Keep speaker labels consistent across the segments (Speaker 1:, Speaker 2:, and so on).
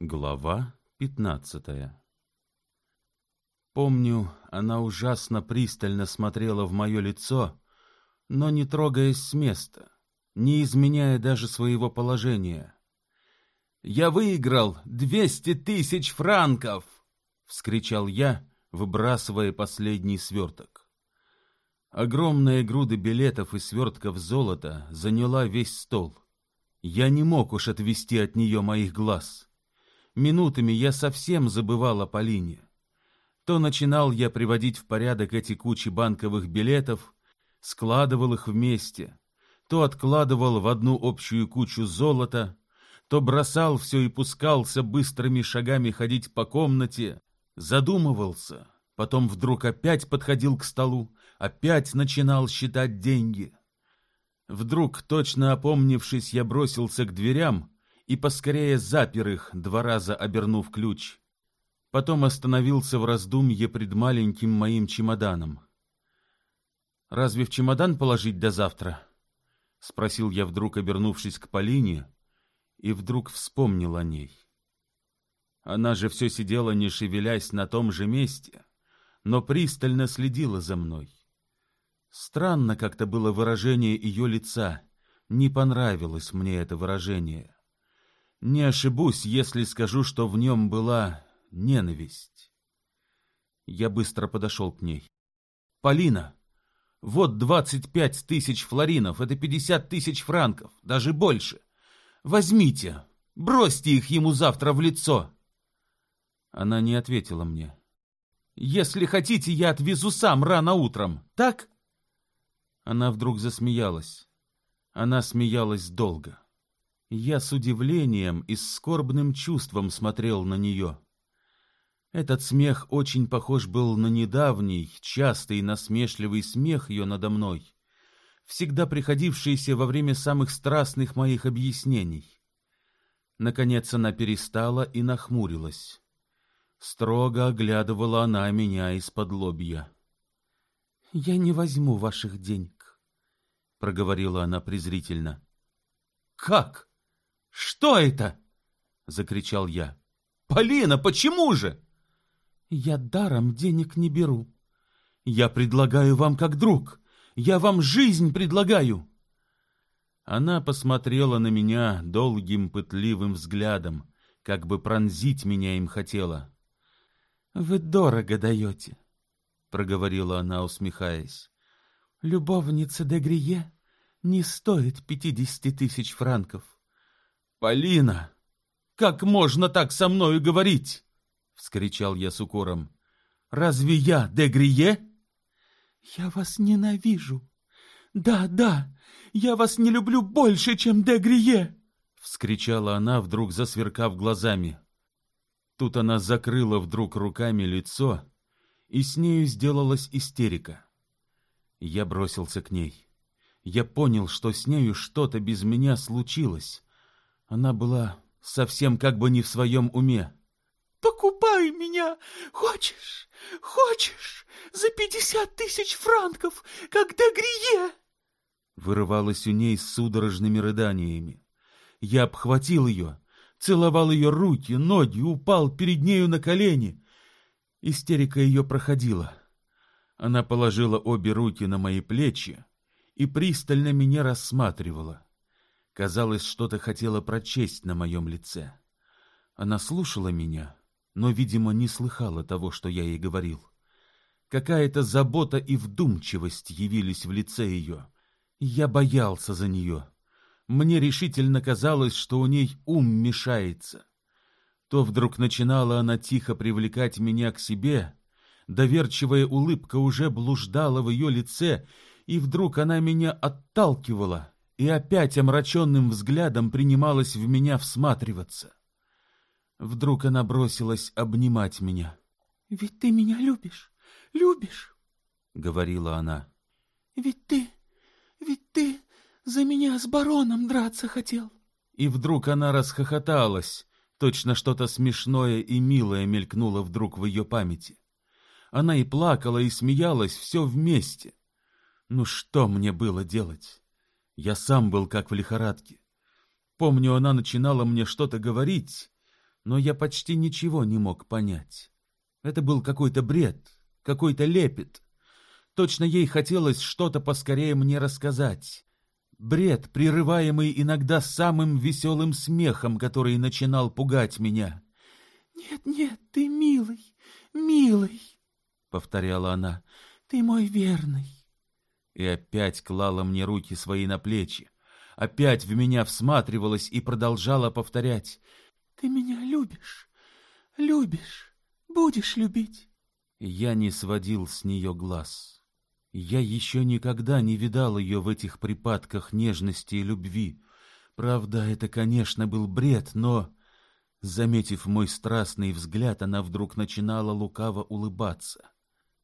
Speaker 1: Глава пятнадцатая Помню, она ужасно пристально смотрела в мое лицо, но не трогаясь с места, не изменяя даже своего положения. «Я выиграл двести тысяч франков!» — вскричал я, выбрасывая последний сверток. Огромная груда билетов и свертков золота заняла весь стол. Я не мог уж отвести от нее моих глаз. Минутами я совсем забывал о Полине. То начинал я приводить в порядок эти кучи банковых билетов, складывал их вместе, то откладывал в одну общую кучу золота, то бросал все и пускался быстрыми шагами ходить по комнате, задумывался, потом вдруг опять подходил к столу, опять начинал считать деньги. Вдруг, точно опомнившись, я бросился к дверям и поскорее запер их, два раза обернув ключ. Потом остановился в раздумье пред маленьким моим чемоданом. «Разве в чемодан положить до завтра?» — спросил я вдруг, обернувшись к Полине, и вдруг вспомнил о ней. Она же все сидела, не шевелясь на том же месте, но пристально следила за мной. Странно как-то было выражение ее лица, не понравилось мне это выражение. Не ошибусь, если скажу, что в нем была ненависть. Я быстро подошел к ней. «Полина, вот двадцать пять тысяч флоринов, это пятьдесят тысяч франков, даже больше. Возьмите, бросьте их ему завтра в лицо». Она не ответила мне. «Если хотите, я отвезу сам рано утром, так?» Она вдруг засмеялась. Она смеялась долго. Я с удивлением и скорбным чувством смотрел на нее. Этот смех очень похож был на недавний, частый и насмешливый смех ее надо мной, всегда приходившийся во время самых страстных моих объяснений. Наконец она перестала и нахмурилась. Строго оглядывала она меня из-под лобья. — Я не возьму ваших денег, — проговорила она презрительно. — Как? «Что это?» — закричал я. «Полина, почему же?» «Я даром денег не беру. Я предлагаю вам как друг. Я вам жизнь предлагаю». Она посмотрела на меня долгим пытливым взглядом, как бы пронзить меня им хотела. «Вы дорого даете», — проговорила она, усмехаясь. «Любовница де Грие не стоит пятидесяти тысяч франков. «Полина, как можно так со мною говорить?» — вскричал я с укором. «Разве я Дегрие?» «Я вас ненавижу. Да, да, я вас не люблю больше, чем Дегрие!» — вскричала она, вдруг засверкав глазами. Тут она закрыла вдруг руками лицо, и с нею сделалась истерика. Я бросился к ней. Я понял, что с нею что-то без меня случилось, она была совсем как бы не в своем уме. «Покупай меня! Хочешь? Хочешь? За пятьдесят тысяч франков, как Дегрие!» Вырывалась у ней с судорожными рыданиями. Я обхватил ее, целовал ее руки, ноги, упал перед нею на колени. Истерика ее проходила. Она положила обе руки на мои плечи и пристально меня рассматривала. Казалось, что-то хотела прочесть на моем лице. Она слушала меня, но, видимо, не слыхала того, что я ей говорил. Какая-то забота и вдумчивость явились в лице ее. Я боялся за нее. Мне решительно казалось, что у ней ум мешается. То вдруг начинала она тихо привлекать меня к себе, доверчивая улыбка уже блуждала в ее лице, и вдруг она меня отталкивала — и опять омраченным взглядом принималась в меня всматриваться. Вдруг она бросилась обнимать меня. — Ведь ты меня любишь, любишь, — говорила она. — Ведь ты, ведь ты за меня с бароном драться хотел. И вдруг она расхохоталась, точно что-то смешное и милое мелькнуло вдруг в ее памяти. Она и плакала, и смеялась, все вместе. Ну что мне было делать? Я сам был как в лихорадке. Помню, она начинала мне что-то говорить, но я почти ничего не мог понять. Это был какой-то бред, какой-то лепет. Точно ей хотелось что-то поскорее мне рассказать. Бред, прерываемый иногда самым веселым смехом, который начинал пугать меня.
Speaker 2: «Нет, нет, ты милый, милый», — повторяла она, — «ты мой верный».
Speaker 1: И опять клала мне руки свои на плечи, опять в меня всматривалась и продолжала повторять.
Speaker 2: «Ты меня любишь, любишь, будешь любить».
Speaker 1: Я не сводил с нее глаз. Я еще никогда не видал ее в этих припадках нежности и любви. Правда, это, конечно, был бред, но... Заметив мой страстный взгляд, она вдруг начинала лукаво улыбаться.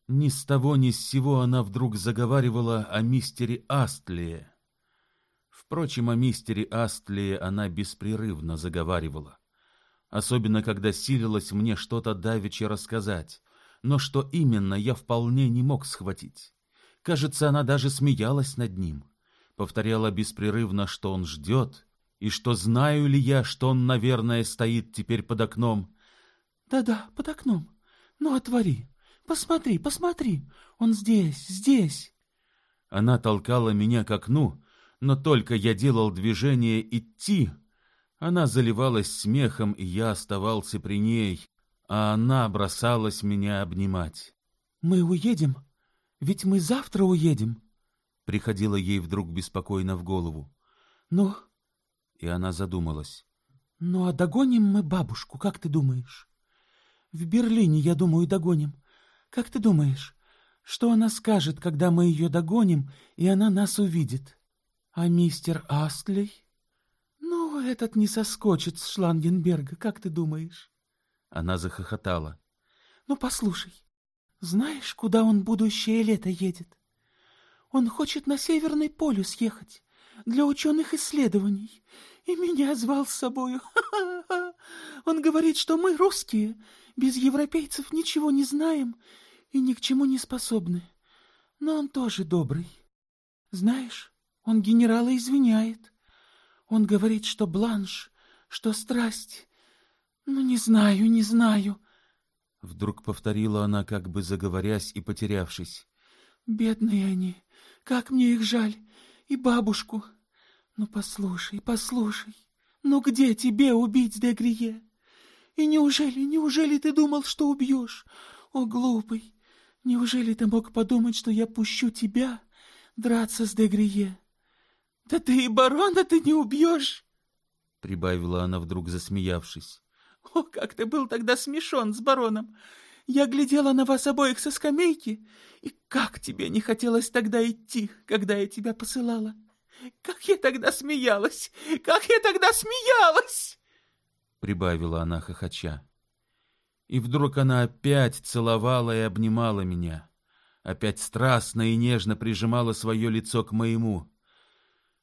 Speaker 1: Ни с того ни с сего она вдруг заговаривала о мистере Астлие. Впрочем, о мистере Астлие она беспрерывно заговаривала. Особенно, когда силилась мне что-то давеча рассказать. Но что именно, я вполне не мог схватить. Кажется, она даже смеялась над ним. Повторяла беспрерывно, что он ждет, и что знаю ли я, что он, наверное, стоит теперь под окном.
Speaker 2: «Да-да, под окном. Ну, отвори. Посмотри, посмотри. Он здесь, здесь».
Speaker 1: Она толкала меня к окну, но только я делал движение идти, она заливалась смехом, и я оставался при ней, а она бросалась меня обнимать.
Speaker 2: «Мы уедем?» Ведь мы завтра уедем, —
Speaker 1: приходила ей вдруг беспокойно в голову.
Speaker 2: — Ну?
Speaker 1: И она задумалась.
Speaker 2: — Ну, а догоним мы бабушку, как ты думаешь? В Берлине, я думаю, догоним. Как ты думаешь, что она скажет, когда мы ее догоним, и она нас увидит? А мистер Астлей? Ну, этот не соскочит с Шлангенберга, как ты думаешь?
Speaker 1: Она захохотала.
Speaker 2: — Ну, послушай, знаешь, куда он будущее лето едет? Он хочет на Северный полюс ехать для ученых исследований. И меня звал с собою. Он говорит, что мы, русские, без европейцев ничего не знаем и ни к чему не способны. Но он тоже добрый. Знаешь, он генерала извиняет. Он говорит, что бланш, что страсть. Ну, не знаю, не знаю.
Speaker 1: Вдруг повторила она, как бы заговорясь и потерявшись.
Speaker 2: «Бедные они! Как мне их жаль! И бабушку! Ну, послушай, послушай! Ну, где тебе убить Дегрие? И неужели, неужели ты думал, что убьешь? О, глупый! Неужели ты мог подумать, что я пущу тебя драться с Дегрие? Да ты и барона ты не убьешь!»
Speaker 1: Прибавила она вдруг, засмеявшись.
Speaker 2: О, как ты был тогда смешон с бароном! Я глядела на вас обоих со скамейки, и как тебе не хотелось тогда идти, когда я тебя посылала! Как я тогда смеялась! Как я тогда смеялась!»
Speaker 1: Прибавила она хохоча. И вдруг она опять целовала и обнимала меня, опять страстно и нежно прижимала свое лицо к моему.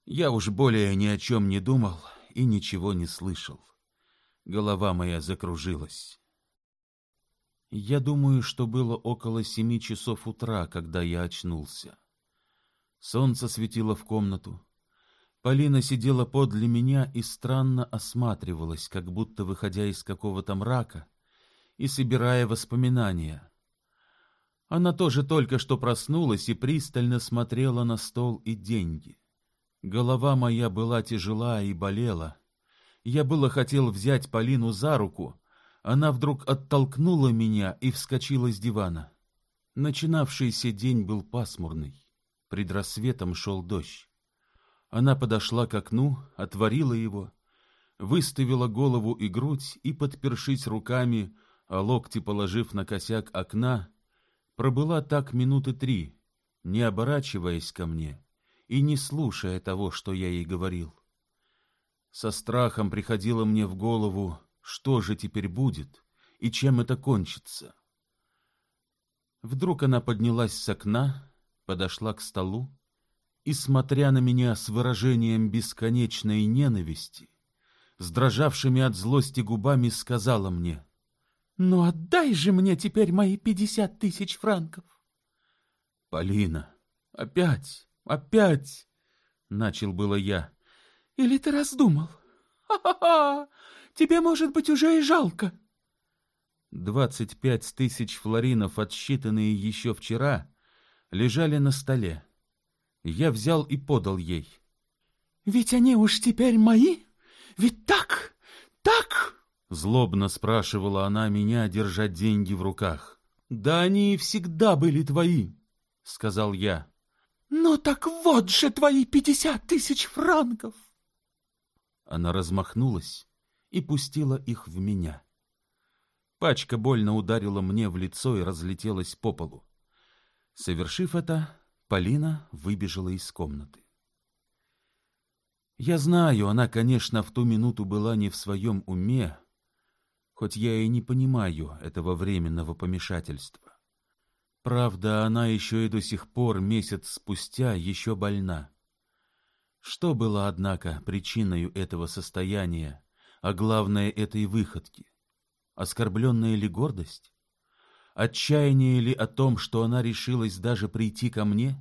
Speaker 1: Я уж более ни о чем не думал и ничего не слышал. Голова моя закружилась. Я думаю, что было около семи часов утра, когда я очнулся. Солнце светило в комнату. Полина сидела подле меня и странно осматривалась, как будто выходя из какого-то мрака и собирая воспоминания. Она тоже только что проснулась и пристально смотрела на стол и деньги. Голова моя была тяжела и болела. Я было хотел взять Полину за руку, она вдруг оттолкнула меня и вскочила с дивана. Начинавшийся день был пасмурный. Пред рассветом шел дождь. Она подошла к окну, отворила его, выставила голову и грудь и, подпершись руками, локти положив на косяк окна, пробыла так минуты три, не оборачиваясь ко мне и не слушая того, что я ей говорил. Со страхом приходило мне в голову, что же теперь будет и чем это кончится. Вдруг она поднялась с окна, подошла к столу и, смотря на меня с выражением бесконечной ненависти, с дрожавшими от злости губами сказала мне,
Speaker 2: «Ну отдай же мне теперь мои пятьдесят тысяч франков!»
Speaker 1: «Полина, опять, опять!» — начал было я.
Speaker 2: Или ты раздумал? Ха-ха-ха! тебе, может быть, уже и жалко.
Speaker 1: Двадцать пять тысяч флоринов, отсчитанные еще вчера, лежали на столе. Я взял и подал ей.
Speaker 2: — Ведь они уж теперь мои? Ведь так, так?
Speaker 1: Злобно спрашивала она меня, держа деньги в руках.
Speaker 2: — Да они и всегда были твои, — сказал я. — Ну так вот же твои пятьдесят тысяч франков!
Speaker 1: Она размахнулась и пустила их в меня. Пачка больно ударила мне в лицо и разлетелась по полу. Совершив это, Полина выбежала из комнаты. Я знаю, она, конечно, в ту минуту была не в своем уме, хоть я и не понимаю этого временного помешательства. Правда, она еще и до сих пор, месяц спустя, еще больна. Что было, однако, причиной этого состояния, а главное этой выходки? Оскорбленная ли гордость? Отчаяние ли о том, что она решилась даже прийти ко мне?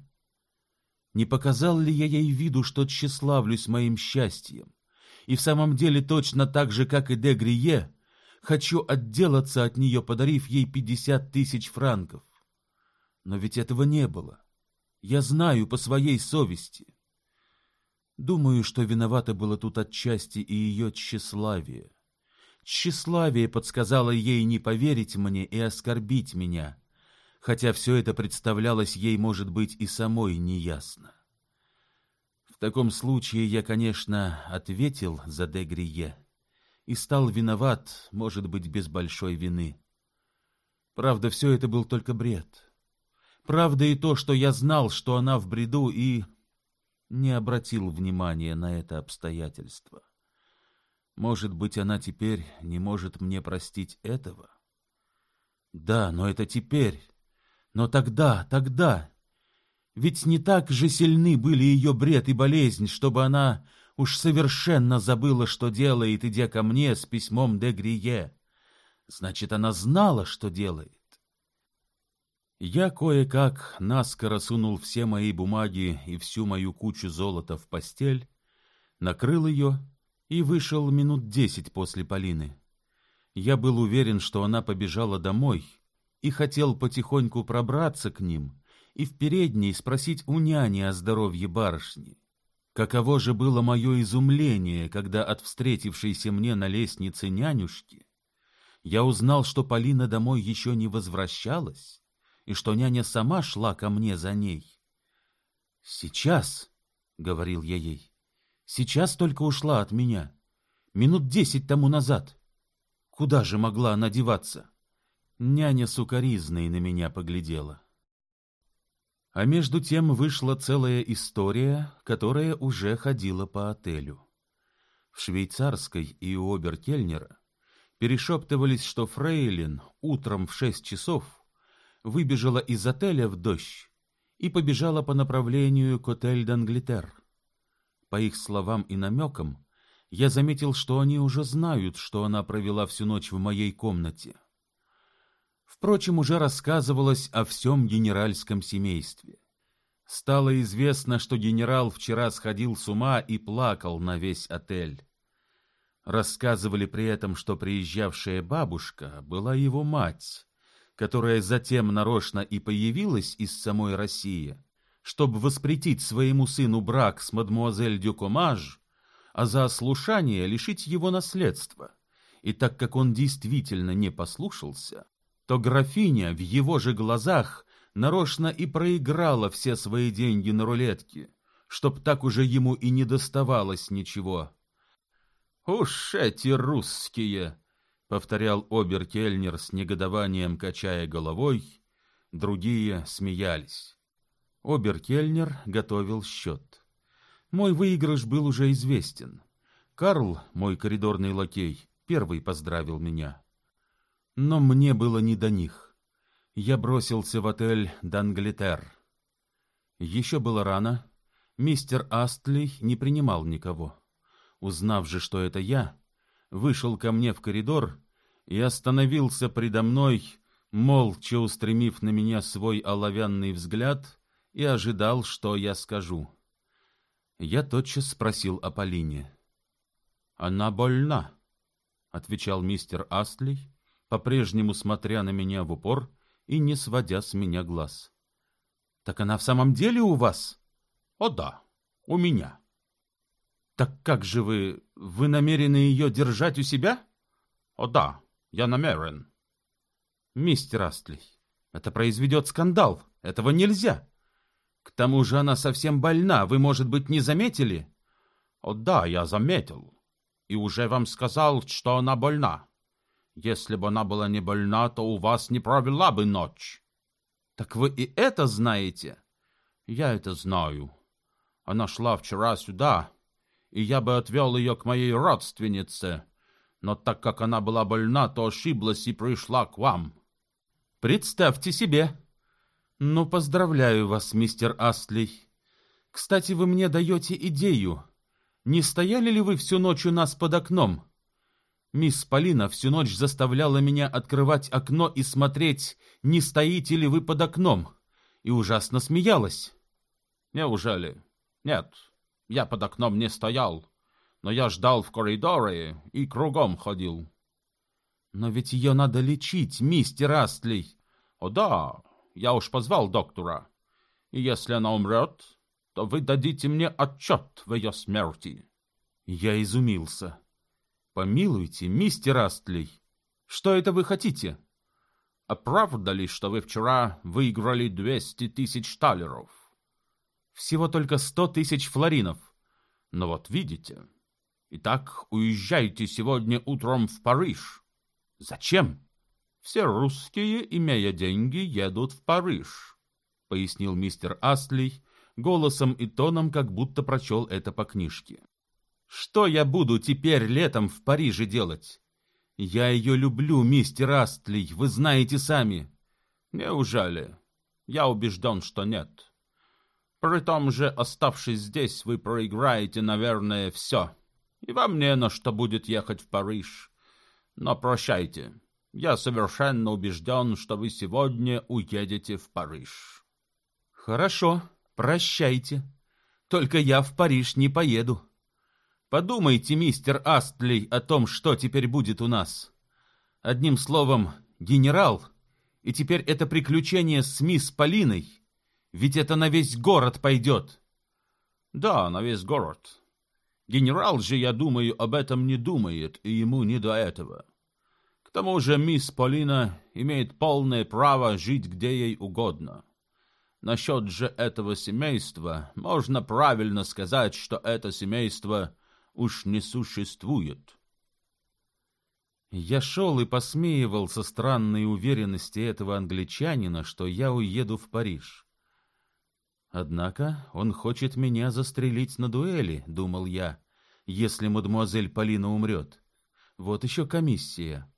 Speaker 1: Не показал ли я ей виду, что тщеславлюсь моим счастьем? И в самом деле точно так же, как и де Грие, хочу отделаться от нее, подарив ей пятьдесят тысяч франков. Но ведь этого не было. Я знаю по своей совести. Думаю, что виновато было тут отчасти и ее тщеславие. Тщеславие подсказало ей не поверить мне и оскорбить меня, хотя все это представлялось ей, может быть, и самой неясно. В таком случае я, конечно, ответил за Дегрие и стал виноват, может быть, без большой вины. Правда, все это был только бред. Правда и то, что я знал, что она в бреду, и не обратил внимания на это обстоятельство. Может быть, она теперь не может мне простить этого? Да, но это теперь. Но тогда, тогда... Ведь не так же сильны были ее бред и болезнь, чтобы она уж совершенно забыла, что делает, идя ко мне с письмом де Грие. Значит, она знала, что делает. Я кое-как наскоро сунул все мои бумаги и всю мою кучу золота в постель, накрыл ее и вышел минут десять после Полины. Я был уверен, что она побежала домой, и хотел потихоньку пробраться к ним и в передней спросить у няни о здоровье барышни. Каково же было мое изумление, когда от встретившейся мне на лестнице нянюшки я узнал, что Полина домой еще не возвращалась, и что няня сама шла ко мне за ней. «Сейчас», — говорил я ей, Сейчас только ушла от меня. Минут десять тому назад. Куда же могла она деваться? Няня сукоризной на меня поглядела. А между тем вышла целая история, которая уже ходила по отелю. В швейцарской и у оберкельнера перешептывались, что Фрейлин утром в шесть часов выбежала из отеля в дождь и побежала по направлению к отель Данглитер. По их словам и намекам, я заметил, что они уже знают, что она провела всю ночь в моей комнате. Впрочем, уже рассказывалось о всем генеральском семействе. Стало известно, что генерал вчера сходил с ума и плакал на весь отель. Рассказывали при этом, что приезжавшая бабушка была его мать, которая затем нарочно и появилась из самой России, чтобы воспретить своему сыну брак с мадмуазель Дюкомаж, а за ослушание лишить его наследства. И так как он действительно не послушался, то графиня в его же глазах нарочно и проиграла все свои деньги на рулетке, чтоб так уже ему и не доставалось ничего. «Уж эти русские!» — повторял обер-кельнер с негодованием, качая головой, другие смеялись. Оберкельнер готовил счет. Мой выигрыш был уже известен. Карл, мой коридорный лакей, первый поздравил меня. Но мне было не до них. Я бросился в отель «Данглитер». Еще было рано. Мистер Астли не принимал никого. Узнав же, что это я, вышел ко мне в коридор и остановился предо мной, молча устремив на меня свой оловянный взгляд — и ожидал, что я скажу. Я тотчас спросил о Полине. «Она больна», — отвечал мистер Астлей, по-прежнему смотря на меня в упор и не сводя с меня глаз. — Так она в самом деле у вас? — О да, у меня. — Так как же вы... Вы намерены ее держать у себя? — О да, я намерен. — Мистер Астлей, это произведет скандал. Этого нельзя. К тому же она совсем больна. Вы, может быть, не заметили? — О да, я заметил. И уже вам сказал, что она больна. Если бы она была не больна, то у вас не провела бы ночь. Так вы и это знаете? Я это знаю. Она шла вчера сюда, и я бы отвел ее к моей родственнице, но так как она была больна, то ошиблась и пришла к вам. Представьте себе. Ну, поздравляю вас, мистер Астлей. Кстати, вы мне даете идею. Не стояли ли вы всю ночь у нас под окном? Мисс Полина всю ночь заставляла меня открывать окно и смотреть, не стоите ли вы под окном, и ужасно смеялась. Неужели? Нет, я под окном не стоял, но я ждал в коридоре и кругом ходил. Но ведь ее надо лечить, мистер Астлей. О да, я уж позвал доктора. И если она умрет, то вы дадите мне отчет в ее смерти. Я изумился. Помилуйте, мистер Астлей, что это вы хотите? А правда ли, что вы вчера выиграли двести тысяч талеров? Всего только сто тысяч флоринов. Но вот видите. Итак, уезжайте сегодня утром в Париж. Зачем? Все русские, имея деньги, едут в Париж, пояснил мистер Астлей, голосом и тоном, как будто прочел это по книжке. Что я буду теперь летом в Париже делать? Я ее люблю, мистер Астлей, вы знаете сами. Неужели? Я убежден, что нет. При том же, оставшись здесь, вы проиграете, наверное, все. И вам не на что будет ехать в Париж. Но прощайте. Я совершенно убежден, что вы сегодня уедете в Париж. Хорошо, прощайте. Только я в Париж не поеду. Подумайте, мистер Астлей, о том, что теперь будет у нас. Одним словом, генерал, и теперь это приключение с мисс Полиной, ведь это на весь город пойдет. Да, на весь город. Генерал же, я думаю, об этом не думает, и ему не до этого. К тому же мисс Полина имеет полное право жить где ей угодно. Насчет же этого семейства можно правильно сказать, что это семейство уж не существует. Я шел и посмеивал со странной уверенности этого англичанина, что я уеду в Париж. Однако он хочет меня застрелить на дуэли, думал я, если мадемуазель Полина умрет. Вот еще комиссия.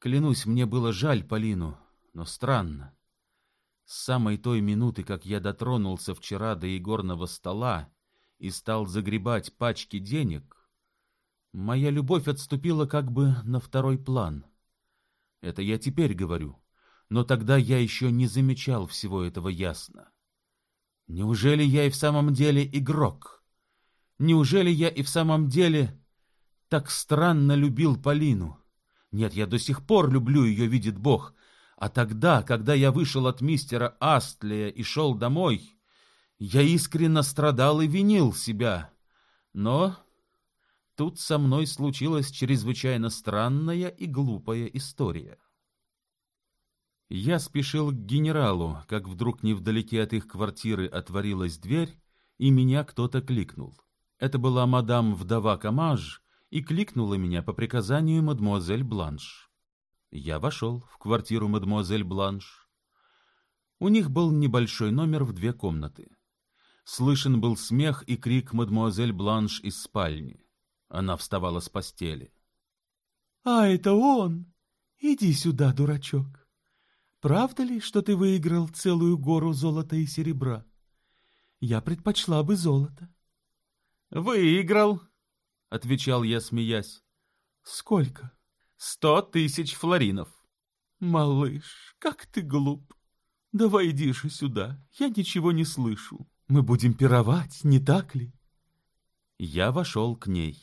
Speaker 1: Клянусь, мне было жаль Полину, но странно. С самой той минуты, как я дотронулся вчера до игорного стола, и стал загребать пачки денег, моя любовь отступила как бы на второй план. Это я теперь говорю, но тогда я еще не замечал всего этого ясно. Неужели я и в самом деле игрок? Неужели я и в самом деле так странно любил Полину? Нет, я до сих пор люблю ее, видит Бог. А тогда, когда я вышел от мистера Астлия и шел домой, я искренне страдал и винил себя. Но тут со мной случилась чрезвычайно странная и глупая история. Я спешил к генералу, как вдруг невдалеке от их квартиры отворилась дверь, и меня кто-то кликнул. Это была мадам-вдова Камаж, и кликнула меня по приказанию мадемуазель Бланш. Я вошел в квартиру мадемуазель Бланш. У них был небольшой номер в две комнаты. Слышен был смех и крик мадемуазель Бланш из спальни. Она вставала с постели.
Speaker 2: — А это он! Иди сюда, дурачок. Правда ли, что ты выиграл целую гору золота и серебра? Я предпочла бы золото.
Speaker 1: — Выиграл, — отвечал я, смеясь.
Speaker 2: — Сколько?
Speaker 1: — Сто тысяч флоринов.
Speaker 2: — Малыш, как ты глуп. Давай иди же сюда, я ничего не слышу. Мы будем пировать, не так ли?
Speaker 1: Я вошел к ней.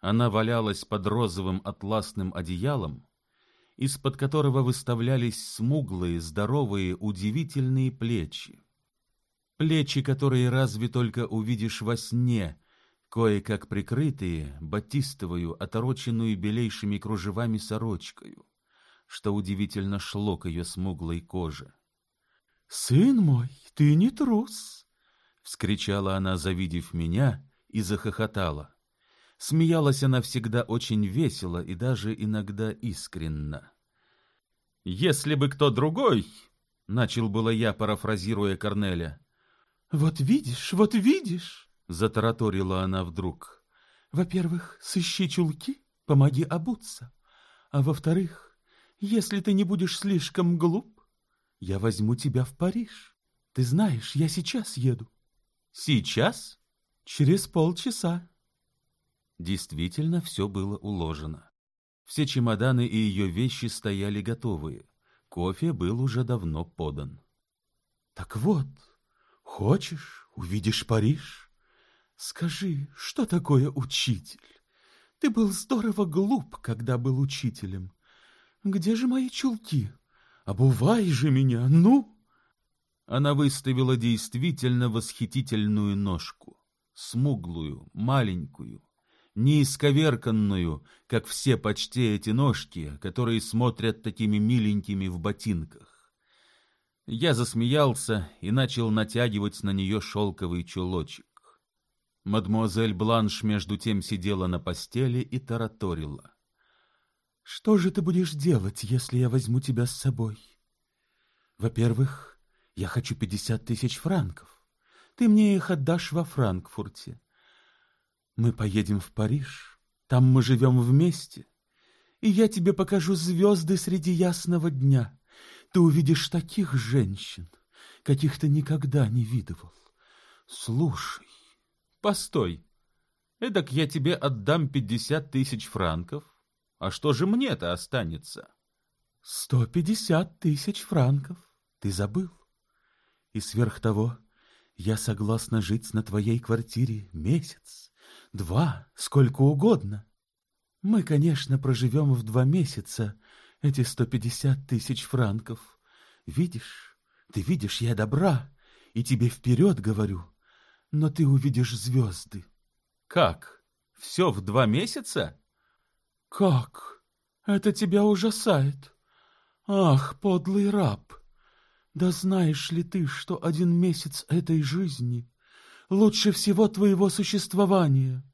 Speaker 1: Она валялась под розовым атласным одеялом, из-под которого выставлялись смуглые, здоровые, удивительные плечи. Плечи, которые разве только увидишь во сне, кое-как прикрытые батистовую, отороченную белейшими кружевами сорочкою, что удивительно шло к ее смуглой коже.
Speaker 2: «Сын мой, ты не трус!»
Speaker 1: — вскричала она, завидев меня, и захохотала. Смеялась она всегда очень весело и даже иногда искренно. «Если бы кто другой...» — начал было я, парафразируя Корнеля.
Speaker 2: «Вот видишь, вот видишь!»
Speaker 1: — затараторила она вдруг.
Speaker 2: «Во-первых, сыщи чулки, помоги обуться. А во-вторых, если ты не будешь слишком глуп, я возьму тебя в Париж. Ты знаешь, я сейчас еду».
Speaker 1: «Сейчас?»
Speaker 2: «Через полчаса».
Speaker 1: Действительно, все было уложено. Все чемоданы и ее вещи стояли готовые. Кофе был уже давно подан.
Speaker 2: «Так вот, хочешь, увидишь Париж? Скажи, что такое учитель? Ты был здорово глуп, когда был учителем. Где же мои чулки? Обувай же меня, ну!»
Speaker 1: Она выставила действительно восхитительную ножку, смуглую, маленькую, неисковерканную, как все почти эти ножки, которые смотрят такими миленькими в ботинках. Я засмеялся и начал натягивать на нее шелковый чулочек. Мадмуазель Бланш между тем сидела на постели и тараторила.
Speaker 2: «Что же ты будешь делать, если я возьму тебя с собой? Во-первых, я хочу пятьдесят тысяч франков. Ты мне их отдашь во Франкфурте. Мы поедем в Париж, там мы живем вместе, и я тебе покажу звезды среди ясного дня. Ты увидишь таких женщин, каких ты никогда не видывал. Слушай,
Speaker 1: постой, эдак я тебе отдам пятьдесят тысяч франков, а что же мне-то останется?
Speaker 2: Сто пятьдесят тысяч франков, ты забыл. И сверх того, я согласна жить на твоей квартире месяц два, сколько угодно. Мы, конечно, проживем в два месяца эти сто пятьдесят тысяч франков. Видишь, ты видишь, я добра, и тебе вперед говорю, но ты увидишь звезды.
Speaker 1: Как? Все в два месяца?
Speaker 2: Как? Это тебя ужасает. Ах, подлый раб! Да знаешь ли ты, что один месяц этой жизни лучше всего твоего существования.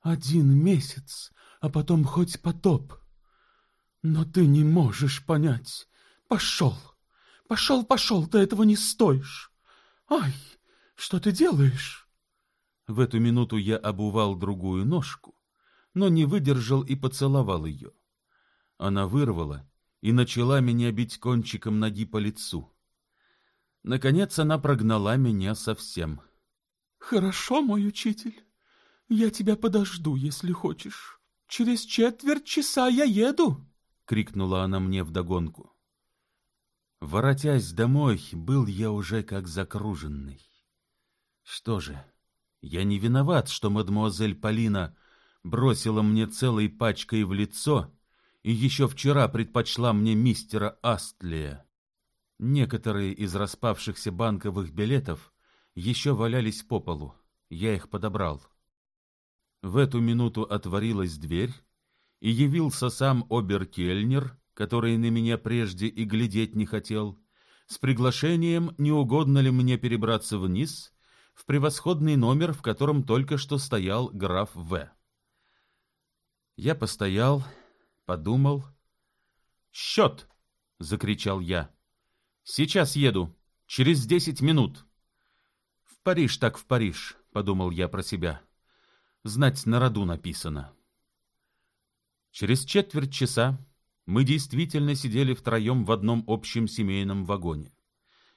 Speaker 2: Один месяц, а потом хоть потоп. Но ты не можешь понять. Пошел, пошел, пошел, ты этого не стоишь. Ай, что ты делаешь?
Speaker 1: В эту минуту я обувал другую ножку, но не выдержал и поцеловал ее. Она вырвала и начала меня бить кончиком ноги по лицу. Наконец она прогнала меня совсем.
Speaker 2: — «Хорошо, мой учитель. Я тебя подожду, если хочешь. Через четверть часа я еду!»
Speaker 1: — крикнула она мне вдогонку. Воротясь домой, был я уже как закруженный. Что же, я не виноват, что мадемуазель Полина бросила мне целой пачкой в лицо и еще вчера предпочла мне мистера Астлия. Некоторые из распавшихся банковых билетов еще валялись по полу. Я их подобрал. В эту минуту отворилась дверь, и явился сам оберкельнер, который на меня прежде и глядеть не хотел, с приглашением, не угодно ли мне перебраться вниз, в превосходный номер, в котором только что стоял граф В. Я постоял, подумал. «Счет!» — закричал я. «Сейчас еду. Через десять минут». Париж так в Париж, подумал я про себя. Знать на роду написано. Через четверть часа мы действительно сидели втроем в одном общем семейном вагоне.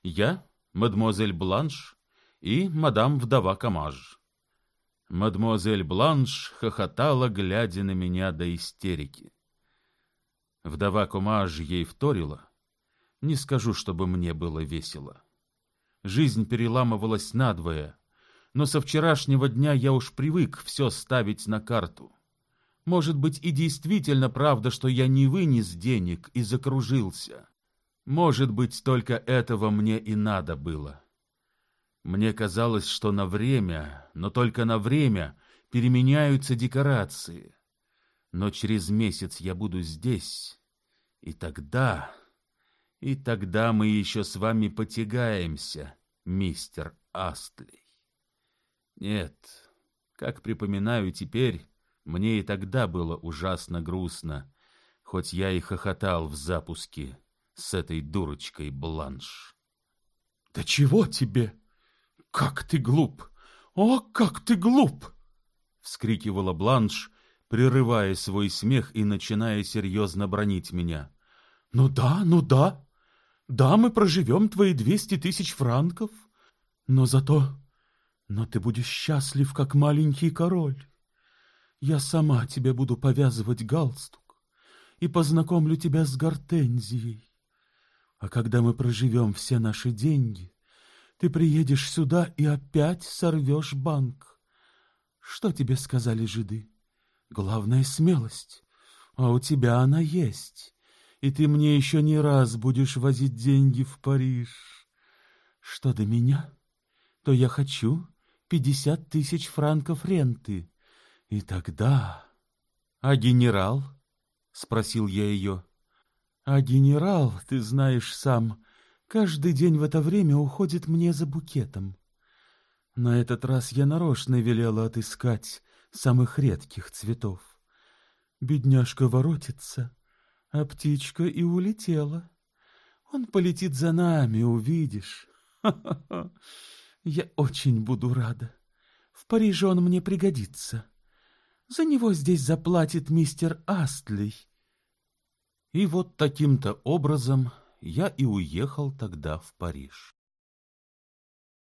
Speaker 1: Я, мадемуазель Бланш и мадам-вдова Камаж. Мадемуазель Бланш хохотала, глядя на меня до истерики. Вдова Комаж ей вторила. Не скажу, чтобы мне было весело. Жизнь переламывалась надвое, но со вчерашнего дня я уж привык все ставить на карту. Может быть, и действительно правда, что я не вынес денег и закружился. Может быть, только этого мне и надо было. Мне казалось, что на время, но только на время, переменяются декорации. Но через месяц я буду здесь, и тогда... И тогда мы еще с вами потягаемся, мистер Астлей. Нет, как припоминаю теперь, мне и тогда было ужасно грустно, хоть я и хохотал в запуске с этой дурочкой Бланш.
Speaker 2: — Да чего тебе? Как ты глуп! О, как ты глуп! — вскрикивала Бланш, прерывая свой смех и начиная серьезно бронить меня. — Ну да, ну да, да, мы проживем твои двести тысяч франков, но зато... Но ты будешь счастлив, как маленький король. Я сама тебе буду повязывать галстук и познакомлю тебя с гортензией. А когда мы проживем все наши деньги, ты приедешь сюда и опять сорвешь банк. Что тебе сказали жиды? Главное — смелость, а у тебя она есть и ты мне еще не раз будешь возить деньги в Париж. Что до меня, то я хочу пятьдесят тысяч франков ренты. И тогда... — А генерал? — спросил я ее. — А генерал, ты знаешь сам, каждый день в это время уходит мне за букетом. На этот раз я нарочно велела отыскать самых редких цветов. Бедняжка воротится, а птичка и улетела. Он полетит за нами, увидишь. Я очень буду рада. В Париже он мне пригодится. За него здесь заплатит мистер Астлей. И вот таким-то образом я и уехал тогда в Париж.